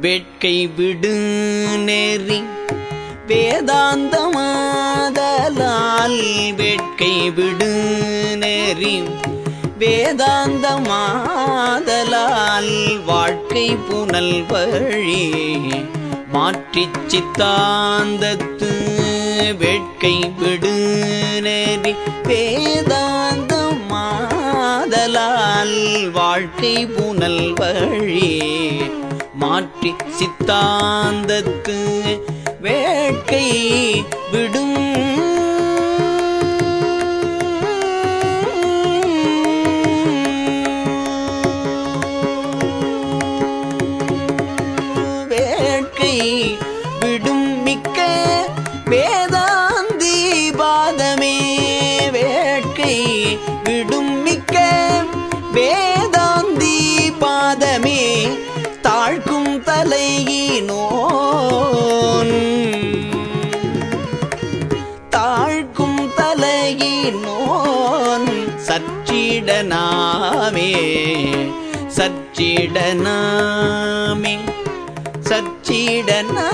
வேட்கை விடு நெறி வேதாந்தமாதலால் வேட்கை விடு நெறி வேதாந்தமாதலால் வாழ்க்கை புனல் வழி. மாற்றிச் சித்தாந்தத்து வேட்கை விடு நெறி வேதாந்தமாதலால் வாழ்க்கை புனல் வழி. மாற்றி சித்தாந்தத்து வேட்கை விடும். வேட்கை விடும் மிக்க வேதாந்தி பாதமே. வேட்கை விடும் மிக்க வேதாந்தி பாதமே. சச்சிடனாமே சச்சிடனாமே சச்சிடனா